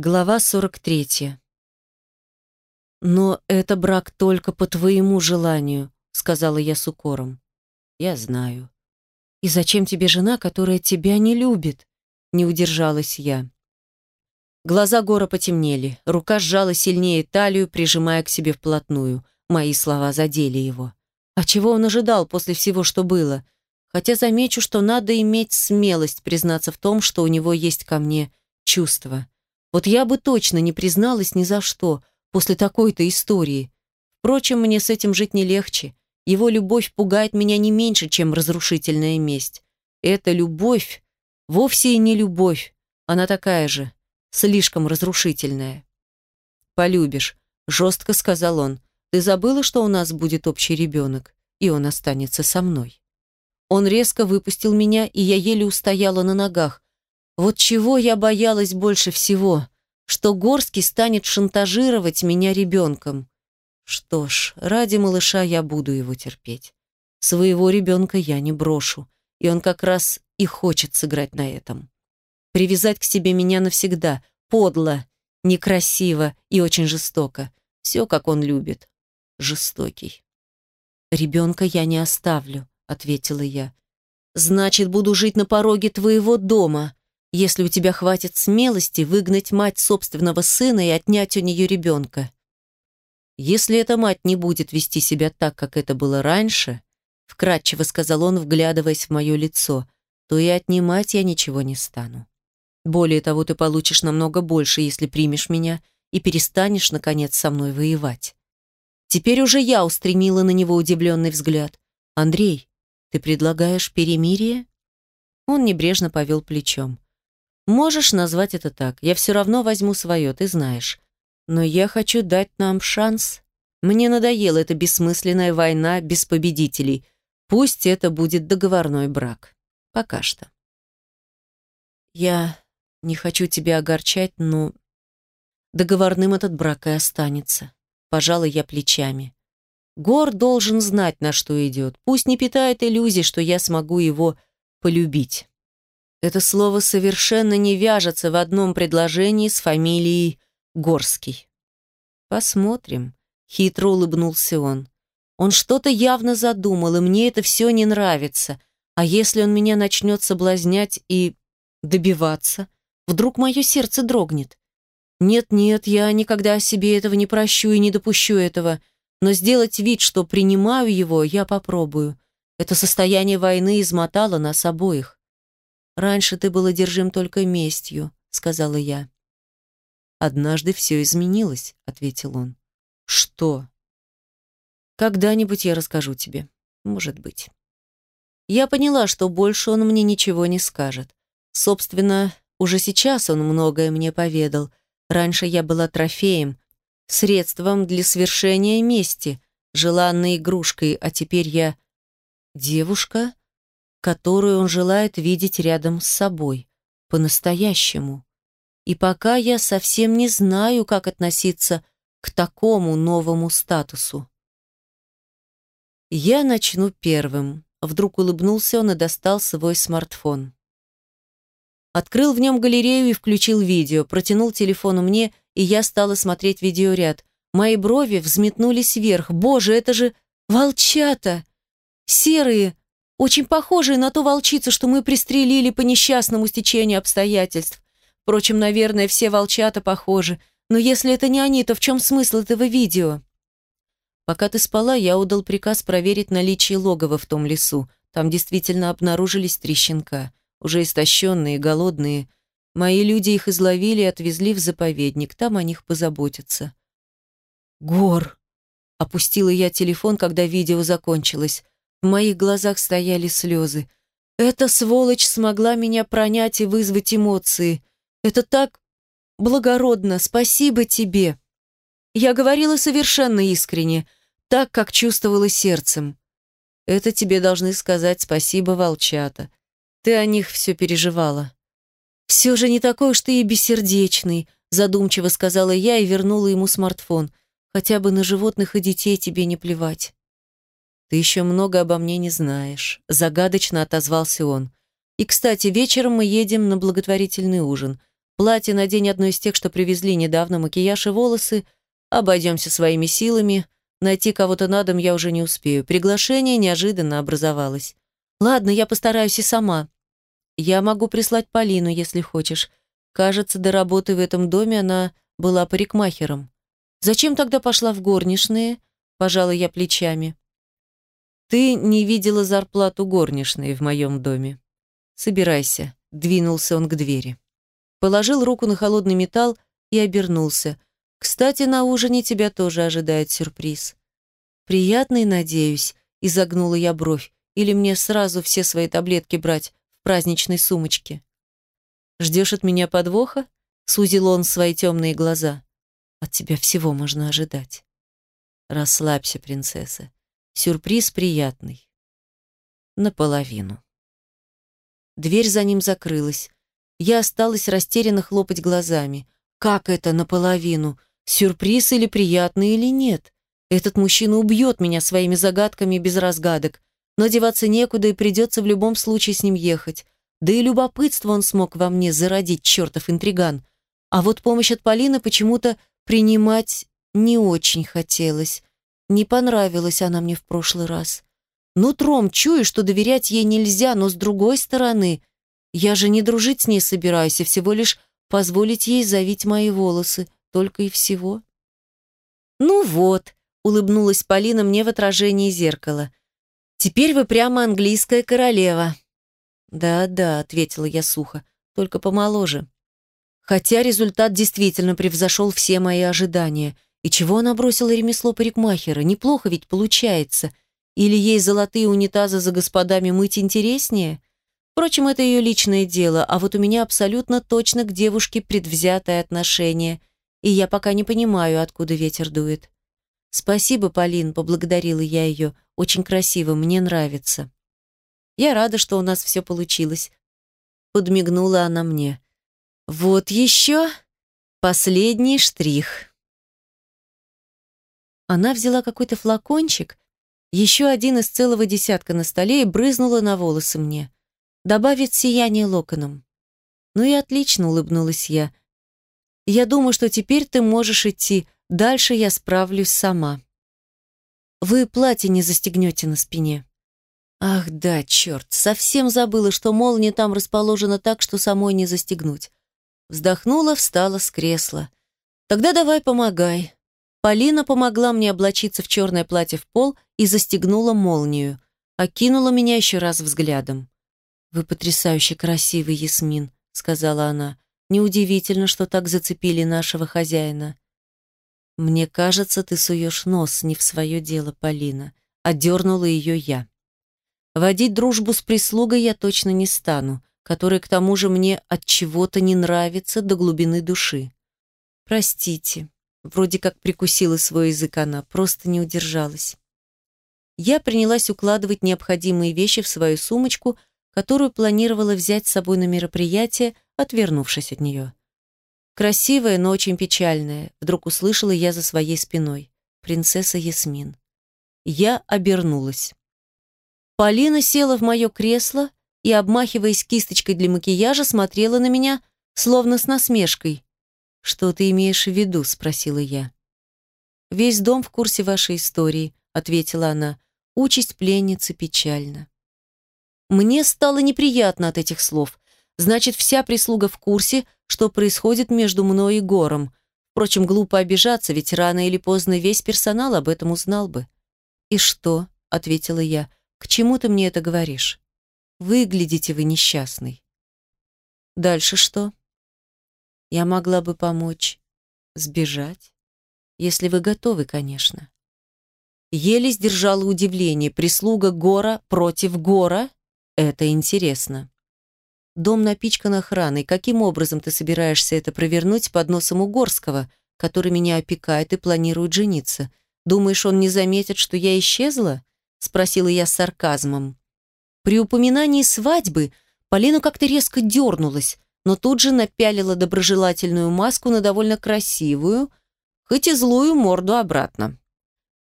Глава 43. «Но это брак только по твоему желанию», — сказала я с укором. «Я знаю». «И зачем тебе жена, которая тебя не любит?» — не удержалась я. Глаза Гора потемнели, рука сжала сильнее талию, прижимая к себе вплотную. Мои слова задели его. А чего он ожидал после всего, что было? Хотя замечу, что надо иметь смелость признаться в том, что у него есть ко мне чувства. Вот я бы точно не призналась ни за что после такой-то истории. Впрочем, мне с этим жить не легче. Его любовь пугает меня не меньше, чем разрушительная месть. Эта любовь вовсе и не любовь. Она такая же, слишком разрушительная. «Полюбишь», — жестко сказал он. «Ты забыла, что у нас будет общий ребенок, и он останется со мной?» Он резко выпустил меня, и я еле устояла на ногах, вот чего я боялась больше всего, что Горский станет шантажировать меня ребенком. Что ж, ради малыша я буду его терпеть. Своего ребенка я не брошу, и он как раз и хочет сыграть на этом. Привязать к себе меня навсегда, подло, некрасиво и очень жестоко. Все, как он любит. Жестокий. «Ребенка я не оставлю», — ответила я. «Значит, буду жить на пороге твоего дома», если у тебя хватит смелости выгнать мать собственного сына и отнять у нее ребенка. Если эта мать не будет вести себя так, как это было раньше, вкратчиво сказал он, вглядываясь в мое лицо, то и отнимать я ничего не стану. Более того, ты получишь намного больше, если примешь меня и перестанешь, наконец, со мной воевать. Теперь уже я устремила на него удивленный взгляд. «Андрей, ты предлагаешь перемирие?» Он небрежно повел плечом. Можешь назвать это так. Я все равно возьму свое, ты знаешь. Но я хочу дать нам шанс. Мне надоела эта бессмысленная война без победителей. Пусть это будет договорной брак. Пока что. Я не хочу тебя огорчать, но договорным этот брак и останется. Пожалуй, я плечами. Гор должен знать, на что идет. Пусть не питает иллюзий, что я смогу его полюбить. Это слово совершенно не вяжется в одном предложении с фамилией Горский. Посмотрим, хитро улыбнулся он. Он что-то явно задумал, и мне это все не нравится. А если он меня начнет соблазнять и добиваться, вдруг мое сердце дрогнет. Нет-нет, я никогда себе этого не прощу и не допущу этого, но сделать вид, что принимаю его, я попробую. Это состояние войны измотало нас обоих. «Раньше ты был одержим только местью», — сказала я. «Однажды все изменилось», — ответил он. «Что?» «Когда-нибудь я расскажу тебе. Может быть». Я поняла, что больше он мне ничего не скажет. Собственно, уже сейчас он многое мне поведал. Раньше я была трофеем, средством для свершения мести, желанной игрушкой, а теперь я девушка, которую он желает видеть рядом с собой, по-настоящему. И пока я совсем не знаю, как относиться к такому новому статусу. Я начну первым. Вдруг улыбнулся он и достал свой смартфон. Открыл в нем галерею и включил видео, протянул телефон мне, и я стала смотреть видеоряд. Мои брови взметнулись вверх. Боже, это же волчата! Серые, очень похожие на ту волчицу, что мы пристрелили по несчастному стечению обстоятельств. Впрочем, наверное, все волчата похожи. Но если это не они, то в чем смысл этого видео? Пока ты спала, я удал приказ проверить наличие логова в том лесу. Там действительно обнаружились три щенка. Уже истощенные, голодные. Мои люди их изловили и отвезли в заповедник. Там о них позаботятся. «Гор!» Опустила я телефон, когда видео закончилось. В моих глазах стояли слезы. Эта сволочь смогла меня пронять и вызвать эмоции. Это так благородно, спасибо тебе. Я говорила совершенно искренне, так, как чувствовала сердцем. Это тебе должны сказать спасибо, волчата. Ты о них все переживала. Все же не такой уж ты и бессердечный, задумчиво сказала я и вернула ему смартфон. Хотя бы на животных и детей тебе не плевать. «Ты еще много обо мне не знаешь», — загадочно отозвался он. «И, кстати, вечером мы едем на благотворительный ужин. Платье надень одно из тех, что привезли недавно, макияж и волосы. Обойдемся своими силами. Найти кого-то на дом я уже не успею. Приглашение неожиданно образовалось. Ладно, я постараюсь и сама. Я могу прислать Полину, если хочешь. Кажется, до работы в этом доме она была парикмахером. Зачем тогда пошла в горничные? Пожала я плечами. Ты не видела зарплату горничной в моем доме. Собирайся. Двинулся он к двери. Положил руку на холодный металл и обернулся. Кстати, на ужине тебя тоже ожидает сюрприз. Приятный, надеюсь, изогнула я бровь. Или мне сразу все свои таблетки брать в праздничной сумочке? Ждешь от меня подвоха? Сузил он свои темные глаза. От тебя всего можно ожидать. Расслабься, принцесса. Сюрприз приятный. Наполовину. Дверь за ним закрылась. Я осталась растерянно хлопать глазами. Как это наполовину? Сюрприз или приятный, или нет? Этот мужчина убьет меня своими загадками без разгадок. Но деваться некуда и придется в любом случае с ним ехать. Да и любопытство он смог во мне зародить, чертов интриган. А вот помощь от Полины почему-то принимать не очень хотелось. Не понравилась она мне в прошлый раз. Нутром чую, что доверять ей нельзя, но с другой стороны, я же не дружить с ней собираюсь, а всего лишь позволить ей завить мои волосы, только и всего. «Ну вот», — улыбнулась Полина мне в отражении зеркала. «Теперь вы прямо английская королева». «Да-да», — ответила я сухо, — «только помоложе». Хотя результат действительно превзошел все мои ожидания. И чего она бросила ремесло парикмахера? Неплохо ведь получается. Или ей золотые унитазы за господами мыть интереснее? Впрочем, это ее личное дело, а вот у меня абсолютно точно к девушке предвзятое отношение, и я пока не понимаю, откуда ветер дует. «Спасибо, Полин», — поблагодарила я ее. «Очень красиво, мне нравится». «Я рада, что у нас все получилось», — подмигнула она мне. «Вот еще последний штрих». Она взяла какой-то флакончик, еще один из целого десятка на столе и брызнула на волосы мне добавит сияние локонам. Ну и отлично, улыбнулась я. Я думаю, что теперь ты можешь идти. Дальше я справлюсь сама. Вы платье не застегнете на спине. Ах да, черт, совсем забыла, что молния там расположена так, что самой не застегнуть. Вздохнула, встала с кресла. Тогда давай помогай. Полина помогла мне облачиться в черное платье в пол и застегнула молнию. Окинула меня еще раз взглядом. «Вы потрясающе красивый, Ясмин», — сказала она. «Неудивительно, что так зацепили нашего хозяина». «Мне кажется, ты суешь нос не в свое дело, Полина», — отдернула ее я. «Водить дружбу с прислугой я точно не стану, которая к тому же мне от чего-то не нравится до глубины души. Простите, вроде как прикусила свой язык она, просто не удержалась». Я принялась укладывать необходимые вещи в свою сумочку, которую планировала взять с собой на мероприятие, отвернувшись от нее. Красивая, но очень печальная, вдруг услышала я за своей спиной. Принцесса Ясмин. Я обернулась. Полина села в мое кресло и, обмахиваясь кисточкой для макияжа, смотрела на меня, словно с насмешкой. «Что ты имеешь в виду?» — спросила я. «Весь дом в курсе вашей истории», — ответила она. «Участь пленницы печальна». Мне стало неприятно от этих слов. Значит, вся прислуга в курсе, что происходит между мной и Гором. Впрочем, глупо обижаться, ведь рано или поздно весь персонал об этом узнал бы. «И что?» — ответила я. «К чему ты мне это говоришь? Выглядите вы несчастный». «Дальше что?» «Я могла бы помочь сбежать, если вы готовы, конечно». Еле сдержала удивление. Прислуга Гора против Гора? Это интересно. Дом напичкан охраной. Каким образом ты собираешься это провернуть под носом Угорского, который меня опекает и планирует жениться? Думаешь, он не заметит, что я исчезла? Спросила я с сарказмом. При упоминании свадьбы Полина как-то резко дернулась, но тут же напялила доброжелательную маску на довольно красивую, хоть и злую морду обратно.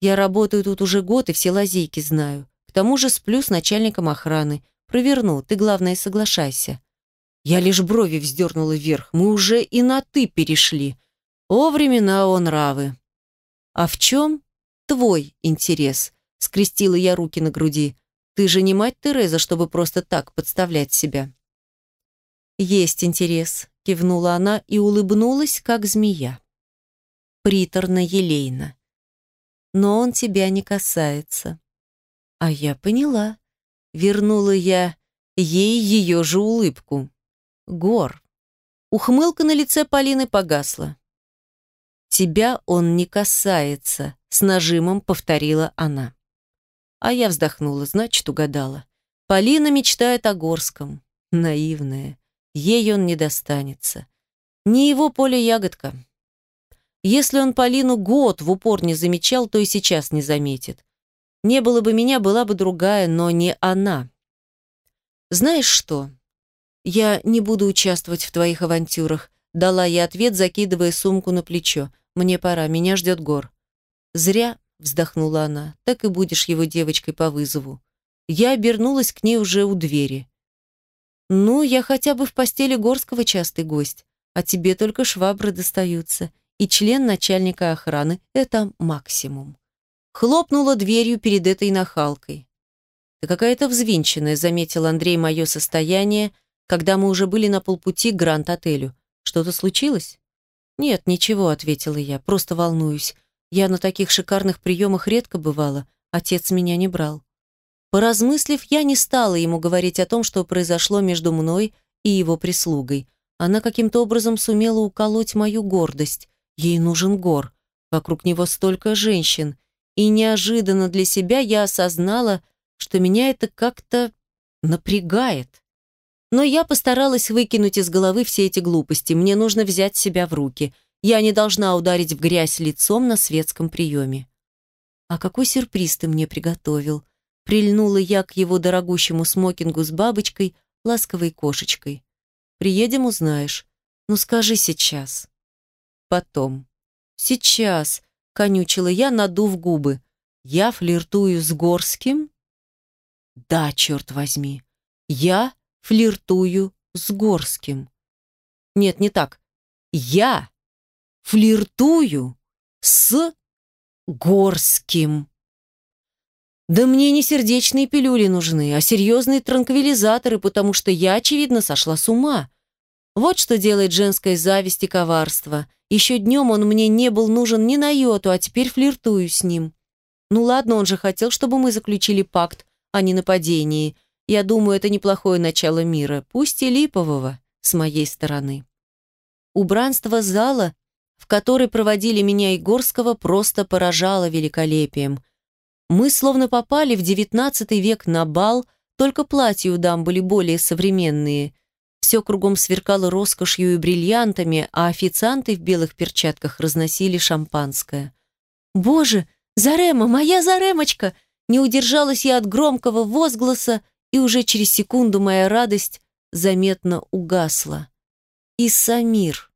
Я работаю тут уже год и все лазейки знаю. К тому же сплю с начальником охраны. Проверну, ты, главное, соглашайся». Я лишь брови вздернула вверх. Мы уже и на «ты» перешли. О, времена, о, нравы. А в чем твой интерес? Скрестила я руки на груди. Ты же не мать Тереза, чтобы просто так подставлять себя. Есть интерес, кивнула она и улыбнулась, как змея. Приторно-елейно. Но он тебя не касается. А я поняла. Вернула я ей ее же улыбку. Гор. Ухмылка на лице Полины погасла. «Тебя он не касается», — с нажимом повторила она. А я вздохнула, значит, угадала. Полина мечтает о Горском. Наивная. Ей он не достанется. Не его поле ягодка. Если он Полину год в упор не замечал, то и сейчас не заметит. Не было бы меня, была бы другая, но не она. Знаешь что? Я не буду участвовать в твоих авантюрах, дала я ответ, закидывая сумку на плечо. Мне пора, меня ждет Гор. Зря, вздохнула она, так и будешь его девочкой по вызову. Я обернулась к ней уже у двери. «Ну, я хотя бы в постели Горского частый гость, а тебе только швабры достаются, и член начальника охраны — это максимум». Хлопнула дверью перед этой нахалкой. «Ты какая-то взвинченная», — заметил Андрей мое состояние, когда мы уже были на полпути к Гранд-отелю. «Что-то случилось?» «Нет, ничего», — ответила я, — «просто волнуюсь. Я на таких шикарных приемах редко бывала, отец меня не брал». Поразмыслив, я не стала ему говорить о том, что произошло между мной и его прислугой. Она каким-то образом сумела уколоть мою гордость. Ей нужен гор. Вокруг него столько женщин. И неожиданно для себя я осознала, что меня это как-то напрягает. Но я постаралась выкинуть из головы все эти глупости. Мне нужно взять себя в руки. Я не должна ударить в грязь лицом на светском приеме. «А какой сюрприз ты мне приготовил?» Прильнула я к его дорогущему смокингу с бабочкой, ласковой кошечкой. «Приедем, узнаешь. Ну скажи сейчас». «Потом». «Сейчас», — конючила я, надув губы. «Я флиртую с Горским?» «Да, черт возьми. Я флиртую с Горским». «Нет, не так. Я флиртую с Горским». Да мне не сердечные пилюли нужны, а серьезные транквилизаторы, потому что я, очевидно, сошла с ума. Вот что делает женская зависть и коварство. Еще днем он мне не был нужен ни на йоту, а теперь флиртую с ним. Ну ладно, он же хотел, чтобы мы заключили пакт о ненападении. Я думаю, это неплохое начало мира, пусть и липового, с моей стороны. Убранство зала, в который проводили меня Игорского, просто поражало великолепием – мы словно попали в девятнадцатый век на бал, только платья у дам были более современные. Все кругом сверкало роскошью и бриллиантами, а официанты в белых перчатках разносили шампанское. «Боже, Зарема, моя Заремочка!» Не удержалась я от громкого возгласа, и уже через секунду моя радость заметно угасла. И Самир.